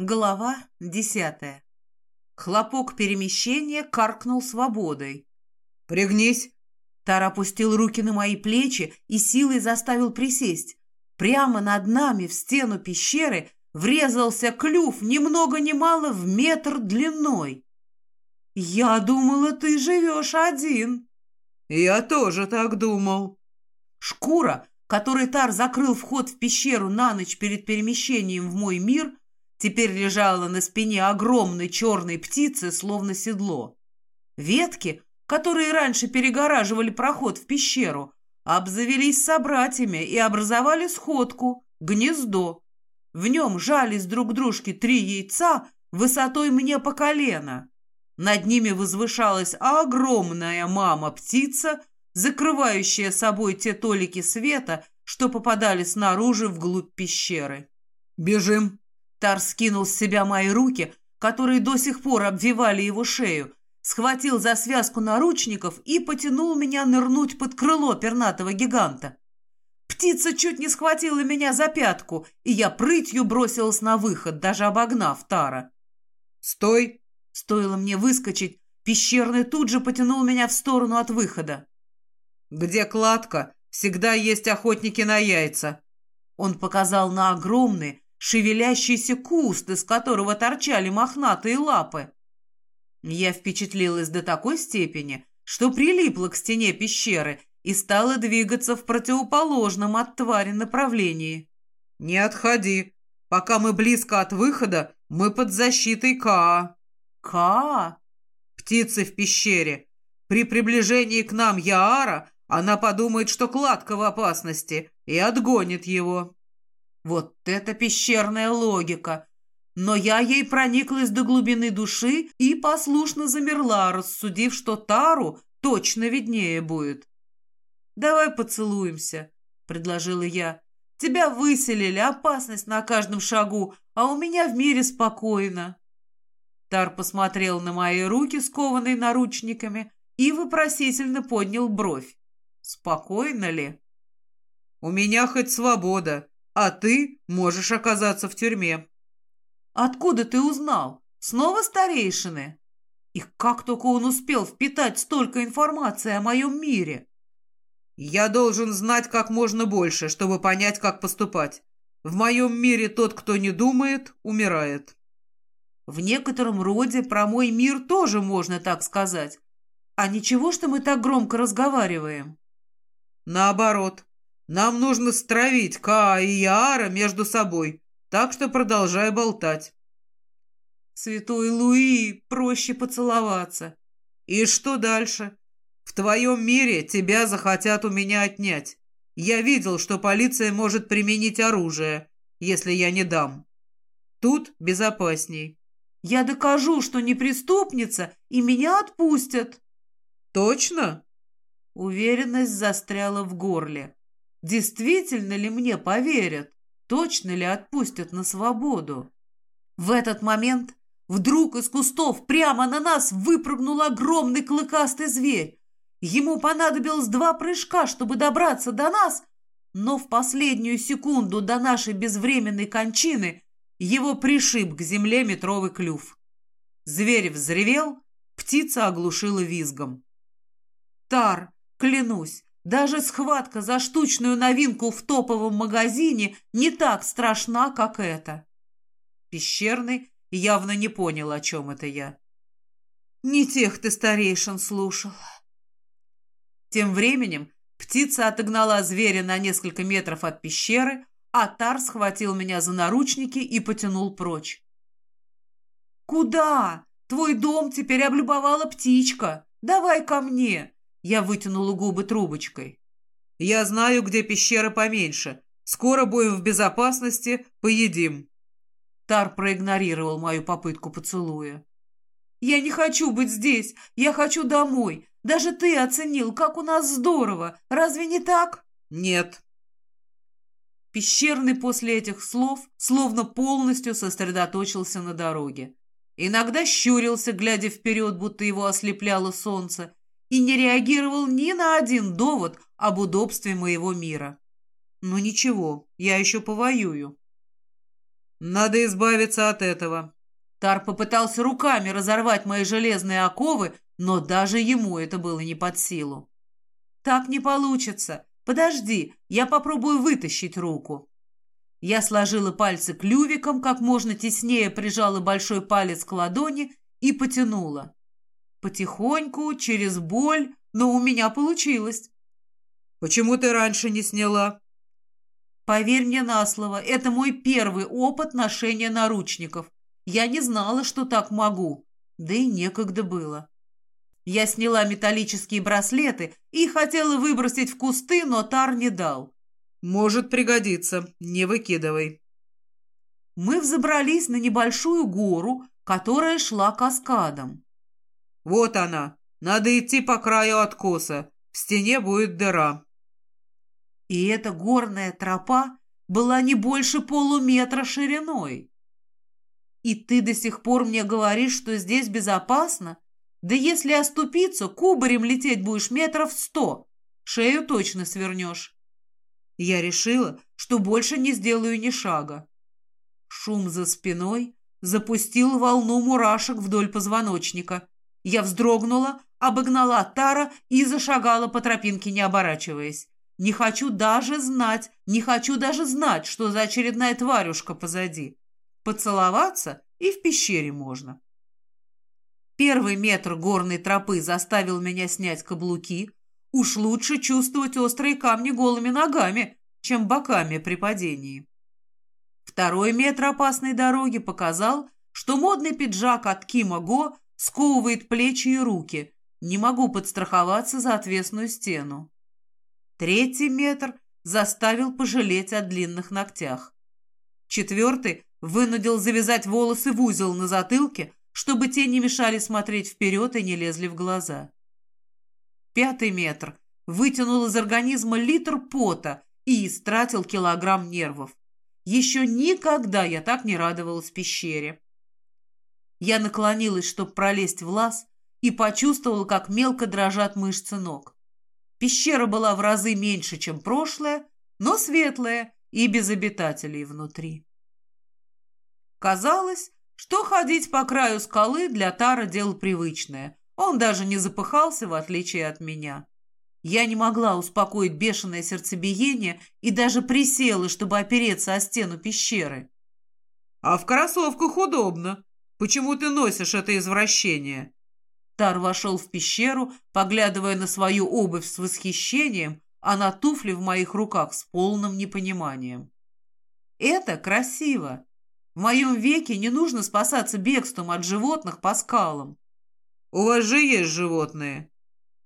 Глава десятая. Хлопок перемещения каркнул свободой. «Пригнись!» Тар опустил руки на мои плечи и силой заставил присесть. Прямо над нами в стену пещеры врезался клюв ни много ни мало в метр длиной. «Я думала, ты живешь один». «Я тоже так думал». Шкура, которой Тар закрыл вход в пещеру на ночь перед перемещением в мой мир, теперь лежала на спине огромной черной птицы, словно седло. Ветки, которые раньше перегораживали проход в пещеру, обзавелись собратьями и образовали сходку, гнездо. В нем жались друг к дружке три яйца высотой мне по колено. Над ними возвышалась огромная мама-птица, закрывающая собой те толики света, что попадали снаружи вглубь пещеры. «Бежим!» Тар скинул с себя мои руки, которые до сих пор обвивали его шею, схватил за связку наручников и потянул меня нырнуть под крыло пернатого гиганта. Птица чуть не схватила меня за пятку, и я прытью бросилась на выход, даже обогнав Тара. «Стой!» Стоило мне выскочить, пещерный тут же потянул меня в сторону от выхода. «Где кладка? Всегда есть охотники на яйца!» Он показал на огромный, шевелящийся куст, из которого торчали мохнатые лапы. Я впечатлилась до такой степени, что прилипла к стене пещеры и стала двигаться в противоположном от твари направлении. «Не отходи. Пока мы близко от выхода, мы под защитой Каа». «Каа?» «Птицы в пещере. При приближении к нам Яара она подумает, что кладка в опасности, и отгонит его». Вот это пещерная логика! Но я ей прониклась до глубины души и послушно замерла, рассудив, что Тару точно виднее будет. «Давай поцелуемся», — предложила я. «Тебя выселили, опасность на каждом шагу, а у меня в мире спокойно». Тар посмотрел на мои руки, скованные наручниками, и вопросительно поднял бровь. «Спокойно ли?» «У меня хоть свобода, а ты можешь оказаться в тюрьме». «Откуда ты узнал? Снова старейшины?» И как только он успел впитать столько информации о моем мире? «Я должен знать как можно больше, чтобы понять, как поступать. В моем мире тот, кто не думает, умирает». В некотором роде про мой мир тоже можно так сказать. А ничего, что мы так громко разговариваем? Наоборот. Нам нужно стравить Каа и Яара между собой, так что продолжай болтать. Святой Луи, проще поцеловаться. И что дальше? В твоем мире тебя захотят у меня отнять. Я видел, что полиция может применить оружие, если я не дам. Тут безопасней. Я докажу, что не преступница, и меня отпустят. Точно? Уверенность застряла в горле. Действительно ли мне поверят? Точно ли отпустят на свободу? В этот момент вдруг из кустов прямо на нас выпрыгнул огромный клыкастый зверь. Ему понадобилось два прыжка, чтобы добраться до нас, но в последнюю секунду до нашей безвременной кончины его пришиб к земле метровый клюв. Зверь взревел, птица оглушила визгом. Тар, клянусь, даже схватка за штучную новинку в топовом магазине не так страшна, как эта. Пещерный явно не понял, о чем это я. Не тех ты старейшин слушал. Тем временем птица отогнала зверя на несколько метров от пещеры, а Тар схватил меня за наручники и потянул прочь. «Куда? Твой дом теперь облюбовала птичка. Давай ко мне!» Я вытянула губы трубочкой. «Я знаю, где пещера поменьше. Скоро будем в безопасности, поедим». Тар проигнорировал мою попытку поцелуя. «Я не хочу быть здесь. Я хочу домой. Даже ты оценил, как у нас здорово. Разве не так?» «Нет». Пещерный после этих слов словно полностью сосредоточился на дороге. Иногда щурился, глядя вперед, будто его ослепляло солнце, и не реагировал ни на один довод об удобстве моего мира. Но ничего, я еще повоюю. Надо избавиться от этого. Тар попытался руками разорвать мои железные оковы, но даже ему это было не под силу. «Так не получится. Подожди, я попробую вытащить руку». Я сложила пальцы клювиком, как можно теснее прижала большой палец к ладони и потянула. Потихоньку, через боль, но у меня получилось. «Почему ты раньше не сняла?» «Поверь мне на слово, это мой первый опыт ношения наручников. Я не знала, что так могу, да и некогда было». Я сняла металлические браслеты и хотела выбросить в кусты, но Тар не дал. «Может пригодиться, не выкидывай». Мы взобрались на небольшую гору, которая шла каскадом. «Вот она. Надо идти по краю откоса. В стене будет дыра». И эта горная тропа была не больше полуметра шириной. «И ты до сих пор мне говоришь, что здесь безопасно?» Да если оступиться, кубарем лететь будешь метров сто. Шею точно свернешь. Я решила, что больше не сделаю ни шага. Шум за спиной запустил волну мурашек вдоль позвоночника. Я вздрогнула, обогнала Тара и зашагала по тропинке, не оборачиваясь. Не хочу даже знать, не хочу даже знать, что за очередная тварюшка позади. Поцеловаться и в пещере можно. Первый метр горной тропы заставил меня снять каблуки. Уж лучше чувствовать острые камни голыми ногами, чем боками при падении. Второй метр опасной дороги показал, что модный пиджак от Кима Го сковывает плечи и руки. Не могу подстраховаться за отвесную стену. Третий метр заставил пожалеть о длинных ногтях. Четвертый вынудил завязать волосы в узел на затылке, чтобы те не мешали смотреть вперед и не лезли в глаза. Пятый метр вытянул из организма литр пота и истратил килограмм нервов. Еще никогда я так не радовалась пещере. Я наклонилась, чтобы пролезть в лаз, и почувствовала, как мелко дрожат мышцы ног. Пещера была в разы меньше, чем прошлая, но светлая и без обитателей внутри. Казалось, что ходить по краю скалы для Тара дело привычное. Он даже не запыхался, в отличие от меня. Я не могла успокоить бешеное сердцебиение и даже присела, чтобы опереться о стену пещеры. «А в кроссовках удобно. Почему ты носишь это извращение?» Тар вошел в пещеру, поглядывая на свою обувь с восхищением, а на туфли в моих руках с полным непониманием. «Это красиво. В моем веке не нужно спасаться бегством от животных по скалам. У вас же есть животные.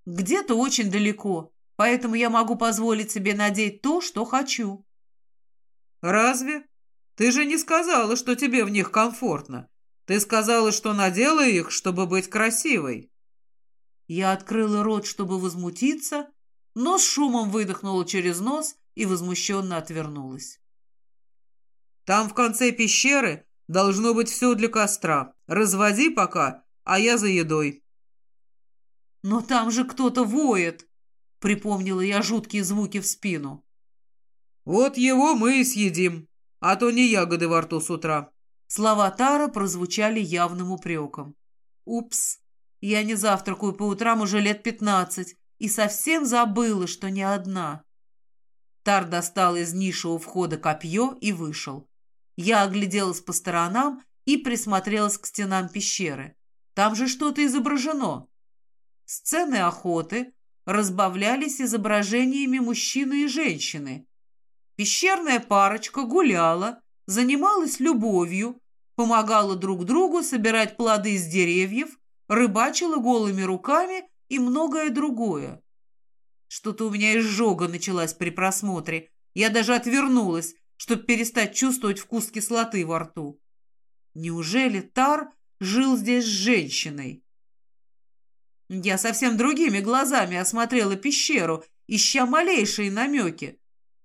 Где-то очень далеко, поэтому я могу позволить себе надеть то, что хочу. Разве? Ты же не сказала, что тебе в них комфортно. Ты сказала, что надела их, чтобы быть красивой. Я открыла рот, чтобы возмутиться, но с шумом выдохнула через нос и возмущенно отвернулась. Там в конце пещеры должно быть все для костра. Разводи пока, а я за едой». «Но там же кто-то воет!» — припомнила я жуткие звуки в спину. «Вот его мы и съедим, а то не ягоды во рту с утра». Слова Тара прозвучали явным упреком. «Упс, я не завтракаю по утрам уже лет пятнадцать и совсем забыла, что не одна». Тар достал из ниши у входа копье и вышел. Я огляделась по сторонам и присмотрелась к стенам пещеры. Там же что-то изображено. Сцены охоты разбавлялись изображениями мужчины и женщины. Пещерная парочка гуляла, занималась любовью, помогала друг другу собирать плоды с деревьев, рыбачила голыми руками и многое другое. Что-то у меня изжога началась при просмотре. Я даже отвернулась, чтобы перестать чувствовать вкус кислоты во рту. Неужели Тар жил здесь с женщиной? Я совсем другими глазами осмотрела пещеру, ища малейшие намеки,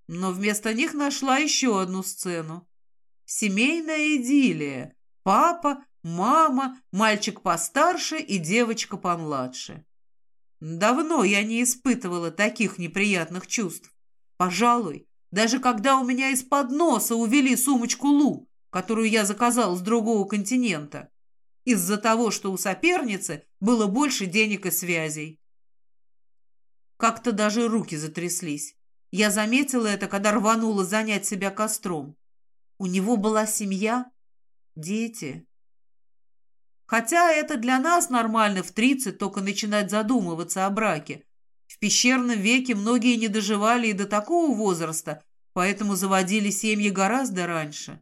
но вместо них нашла еще одну сцену. Семейная идиллия. Папа, мама, мальчик постарше и девочка помладше. Давно я не испытывала таких неприятных чувств. Пожалуй, даже когда у меня из-под носа увели сумочку Лу, которую я заказал с другого континента, из-за того, что у соперницы было больше денег и связей. Как-то даже руки затряслись. Я заметила это, когда рванула занять себя костром. У него была семья, дети. Хотя это для нас нормально в 30 только начинать задумываться о браке. В пещерном веке многие не доживали и до такого возраста, поэтому заводили семьи гораздо раньше.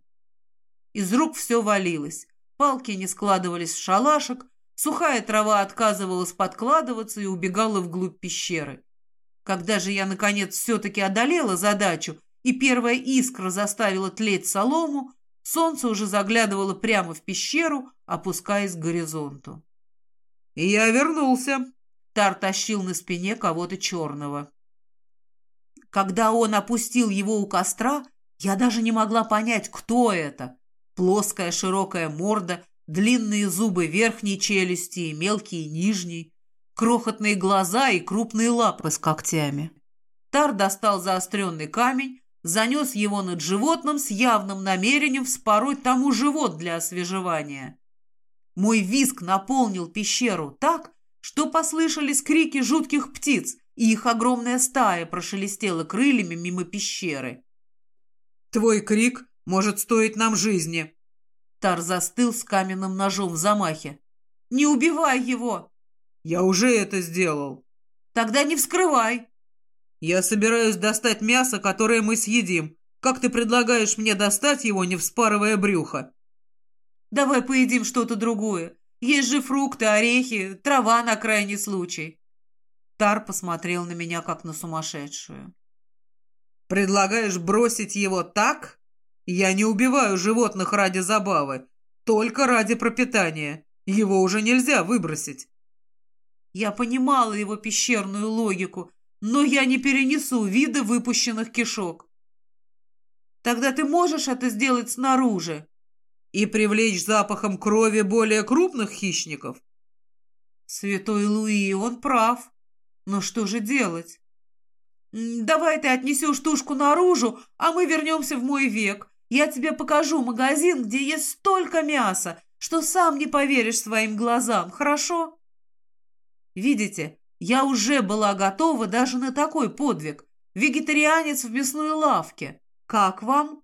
Из рук все валилось. Палки не складывались в шалашик, сухая трава отказывалась подкладываться и убегала вглубь пещеры. Когда же я, наконец, все-таки одолела задачу, и первая искра заставила тлеть солому, солнце уже заглядывало прямо в пещеру, опускаясь к горизонту. «И я вернулся!» Тар тащил на спине кого-то черного. Когда он опустил его у костра, я даже не могла понять, кто это. Плоская широкая морда, длинные зубы верхней челюсти и мелкие нижней, крохотные глаза и крупные лапы с когтями. Тар достал заостренный камень, занес его над животным с явным намерением вспороть тому живот для освежевания. Мой виск наполнил пещеру так, что послышались крики жутких птиц, и их огромная стая прошелестела крыльями мимо пещеры. «Твой крик может стоить нам жизни!» Тар застыл с каменным ножом в замахе. «Не убивай его!» «Я уже это сделал!» «Тогда не вскрывай!» «Я собираюсь достать мясо, которое мы съедим. Как ты предлагаешь мне достать его, не вспарывая брюхо?» «Давай поедим что-то другое. Есть же фрукты, орехи, трава на крайний случай». Тар посмотрел на меня, как на сумасшедшую. «Предлагаешь бросить его так? Я не убиваю животных ради забавы, только ради пропитания. Его уже нельзя выбросить». Я понимала его пещерную логику, но я не перенесу вида выпущенных кишок. Тогда ты можешь это сделать снаружи и привлечь запахом крови более крупных хищников? Святой Луи, он прав. Но что же делать? Давай ты отнесешь тушку наружу, а мы вернемся в мой век. Я тебе покажу магазин, где есть столько мяса, что сам не поверишь своим глазам, хорошо? Видите, я уже была готова даже на такой подвиг. Вегетарианец в мясной лавке. Как вам?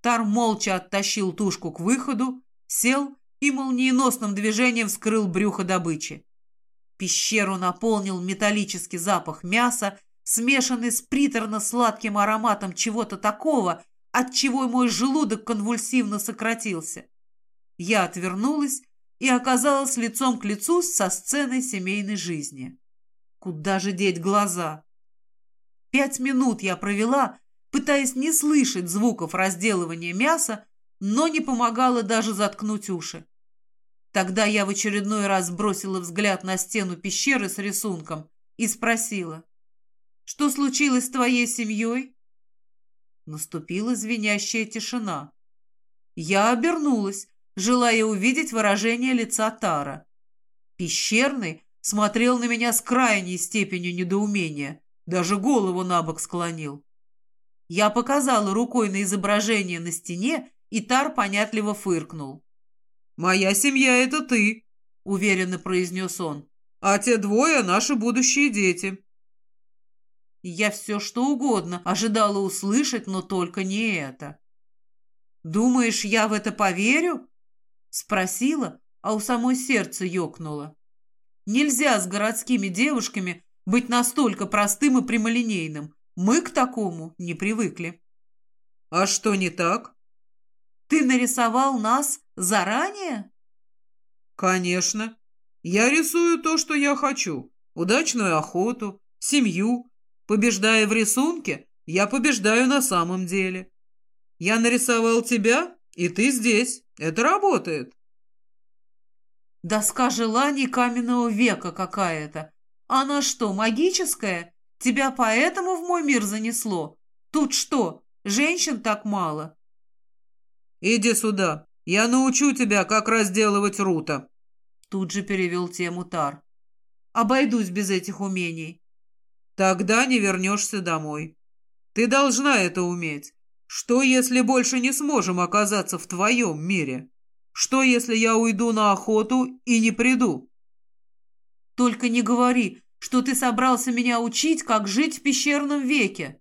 Тар молча оттащил тушку к выходу, сел и молниеносным движением вскрыл брюхо добычи. Пещеру наполнил металлический запах мяса, смешанный с приторно-сладким ароматом чего-то такого, от чего мой желудок конвульсивно сократился. Я отвернулась и оказалась лицом к лицу со сценой семейной жизни. Куда же деть глаза? Пять минут я провела, пытаясь не слышать звуков разделывания мяса, но не помогало даже заткнуть уши. Тогда я в очередной раз бросила взгляд на стену пещеры с рисунком и спросила, «Что случилось с твоей семьей?» Наступила звенящая тишина. Я обернулась, желая увидеть выражение лица Тара. Пещерный смотрел на меня с крайней степенью недоумения, даже голову на бок склонил. Я показала рукой на изображение на стене, и Тар понятливо фыркнул. «Моя семья — это ты», — уверенно произнес он. «А те двое — наши будущие дети». Я все что угодно ожидала услышать, но только не это. «Думаешь, я в это поверю?» Спросила, а у самой сердце ёкнуло. Нельзя с городскими девушками быть настолько простым и прямолинейным. Мы к такому не привыкли. А что не так? Ты нарисовал нас заранее? Конечно. Я рисую то, что я хочу. Удачную охоту, семью. Побеждая в рисунке, я побеждаю на самом деле. Я нарисовал тебя, и ты здесь. Это работает. Доска желаний каменного века какая-то. Она что, магическая? Тебя поэтому в мой мир занесло? Тут что, женщин так мало? Иди сюда. Я научу тебя, как разделывать рута. Тут же перевел тему Тар. Обойдусь без этих умений. Тогда не вернешься домой. Ты должна это уметь. Что, если больше не сможем оказаться в твоем мире? Что, если я уйду на охоту и не приду? Только не говори, что ты собрался меня учить, как жить в пещерном веке.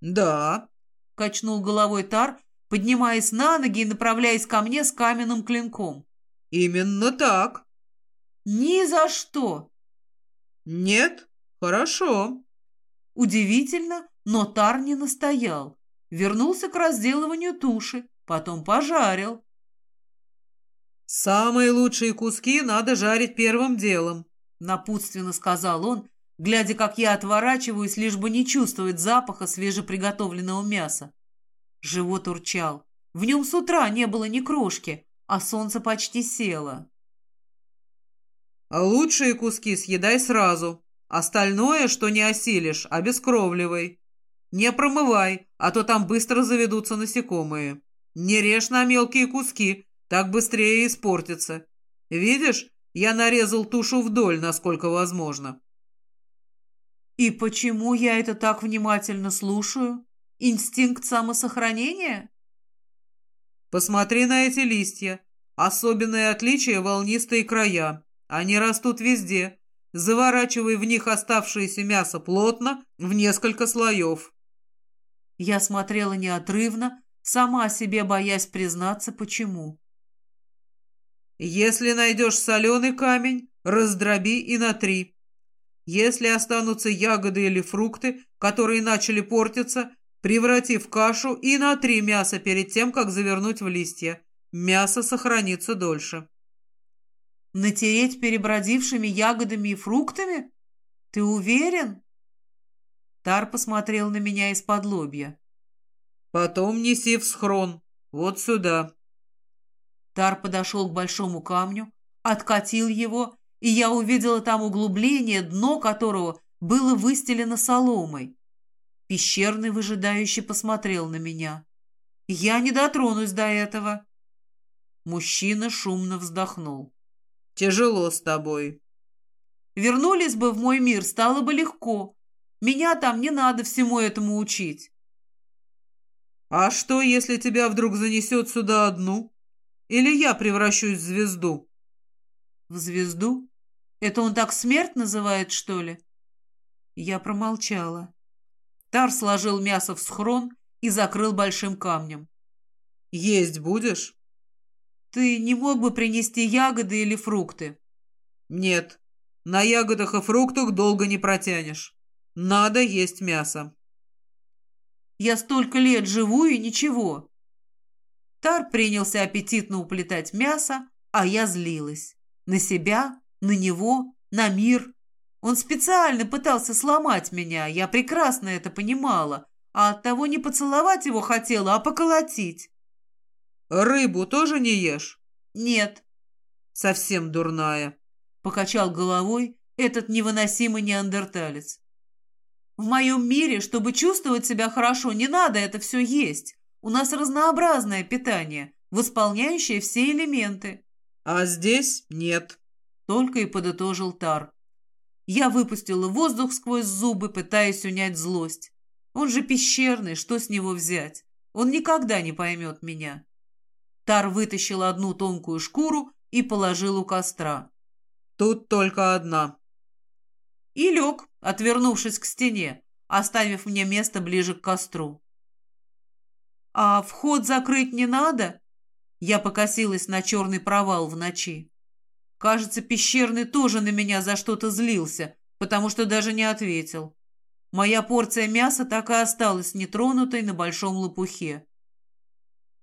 Да, качнул головой Тар, поднимаясь на ноги и направляясь ко мне с каменным клинком. Именно так. Ни за что. Нет? Хорошо. Удивительно, но Тар не настоял. Вернулся к разделыванию туши, потом пожарил. «Самые лучшие куски надо жарить первым делом», — напутственно сказал он, глядя, как я отворачиваюсь, лишь бы не чувствовать запаха свежеприготовленного мяса. Живот урчал. В нем с утра не было ни крошки, а солнце почти село. Лучшие куски съедай сразу. Остальное, что не осилишь, обескровливай. Не промывай, а то там быстро заведутся насекомые. Не режь на мелкие куски, так быстрее испортится. Видишь, я нарезал тушу вдоль, насколько возможно. И почему я это так внимательно слушаю? Инстинкт самосохранения? Посмотри на эти листья. Особенное отличие волнистые края. Они растут везде. Заворачивай в них оставшееся мясо плотно, в несколько слоев. Я смотрела неотрывно, сама себе боясь признаться, почему. Если найдешь соленый камень, раздроби и натри. Если останутся ягоды или фрукты, которые начали портиться, преврати в кашу и натри мясо перед тем, как завернуть в листья. Мясо сохранится дольше. Натереть перебродившими ягодами и фруктами? Ты уверен? Тар посмотрел на меня из-под лобья. Потом неси в схрон. Вот сюда. Тар подошел к большому камню, откатил его, и я увидела там углубление, дно которого было выстелено соломой. Пещерный выжидающий посмотрел на меня. Я не дотронусь до этого. Мужчина шумно вздохнул. Тяжело с тобой. Вернулись бы в мой мир, стало бы легко. Меня там не надо всему этому учить. А что, если тебя вдруг занесет сюда одну? Или я превращусь в звезду? В звезду? Это он так смерть называет, что ли? Я промолчала. Тар сложил мясо в схрон и закрыл большим камнем. Есть будешь? Ты не мог бы принести ягоды или фрукты? Нет, на ягодах и фруктах долго не протянешь. Надо есть мясо. Я столько лет живу и ничего. Тар принялся аппетитно уплетать мясо, а я злилась. На себя, на него, на мир. Он специально пытался сломать меня, я прекрасно это понимала, а оттого не поцеловать его хотела, а поколотить. «Рыбу тоже не ешь?» «Нет». «Совсем дурная», — покачал головой этот невыносимый неандерталец. «В моем мире, чтобы чувствовать себя хорошо, не надо это все есть. У нас разнообразное питание, восполняющее все элементы». «А здесь нет», — только и подытожил Тар. Я выпустила воздух сквозь зубы, пытаясь унять злость. Он же пещерный, что с него взять? Он никогда не поймет меня. Тар вытащил одну тонкую шкуру и положил у костра. «Тут только одна». И лег, отвернувшись к стене, оставив мне место ближе к костру. «А вход закрыть не надо?» Я покосилась на черный провал в ночи. Кажется, пещерный тоже на меня за что-то злился, потому что даже не ответил. Моя порция мяса так и осталась нетронутой на большом лопухе.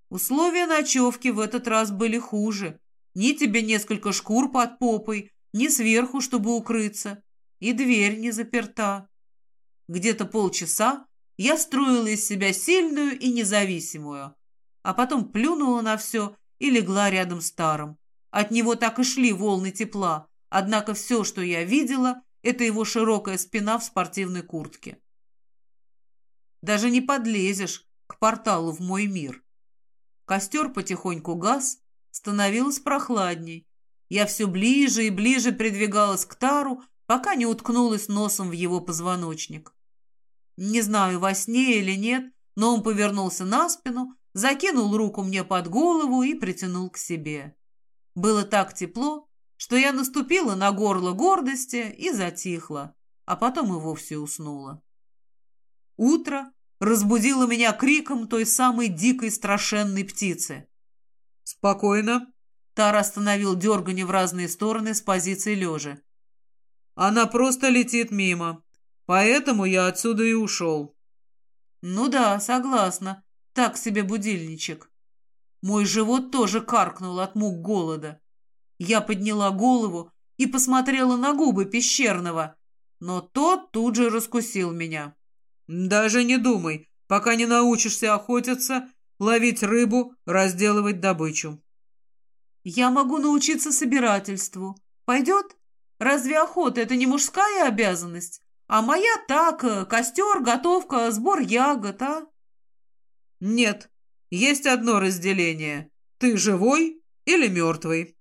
Условия ночевки в этот раз были хуже. Ни тебе несколько шкур под попой, ни сверху, чтобы укрыться. И дверь не заперта. Где-то полчаса я строила из себя сильную и независимую, а потом плюнула на все и легла рядом с Таром. От него так и шли волны тепла, однако все, что я видела, это его широкая спина в спортивной куртке. Даже не подлезешь к порталу в мой мир. Костер потихоньку гас, становилось прохладней. Я все ближе и ближе придвигалась к Тару, пока не уткнулась носом в его позвоночник. Не знаю, во сне или нет, но он повернулся на спину, закинул руку мне под голову и притянул к себе. Было так тепло, что я наступила на горло гордости и затихла, а потом и вовсе уснула. Утро разбудило меня криком той самой дикой страшенной птицы. «Спокойно!» Тар остановил дергание в разные стороны с позиции лежа. «Она просто летит мимо, поэтому я отсюда и ушел». «Ну да, согласна. Так себе будильничек». Мой живот тоже каркнул от мук голода. Я подняла голову и посмотрела на губы пещерного, но тот тут же раскусил меня. «Даже не думай, пока не научишься охотиться, ловить рыбу, разделывать добычу». «Я могу научиться собирательству. Пойдет? Разве охота — это не мужская обязанность? А моя так, э, костер, готовка, сбор ягод, а?» «Нет, есть одно разделение. Ты живой или мертвый?»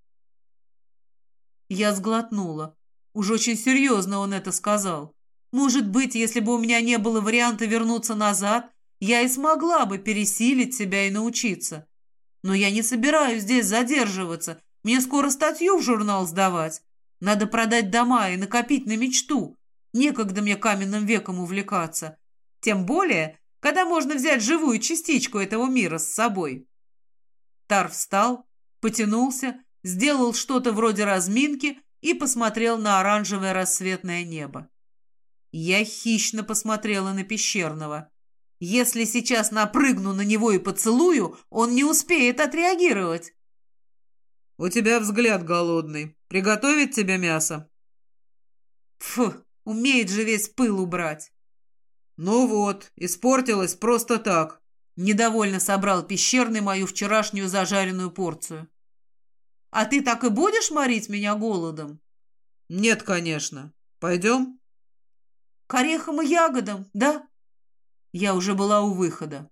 Я сглотнула. Уж очень серьезно он это сказал. Может быть, если бы у меня не было варианта вернуться назад, я и смогла бы пересилить себя и научиться. Но я не собираюсь здесь задерживаться. Мне скоро статью в журнал сдавать. Надо продать дома и накопить на мечту. Некогда мне каменным веком увлекаться. Тем более, когда можно взять живую частичку этого мира с собой. Тар встал, потянулся, сделал что-то вроде разминки и посмотрел на оранжевое рассветное небо. Я хищно посмотрела на пещерного. Если сейчас напрыгну на него и поцелую, он не успеет отреагировать. «У тебя взгляд голодный. Приготовить тебе мясо?» Фу, умеет же весь пыл убрать. «Ну вот, испортилось просто так», — недовольно собрал пещерный мою вчерашнюю зажаренную порцию. «А ты так и будешь морить меня голодом?» «Нет, конечно. Пойдем?» «К орехам и ягодам, да?» Я уже была у выхода.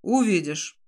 «Увидишь».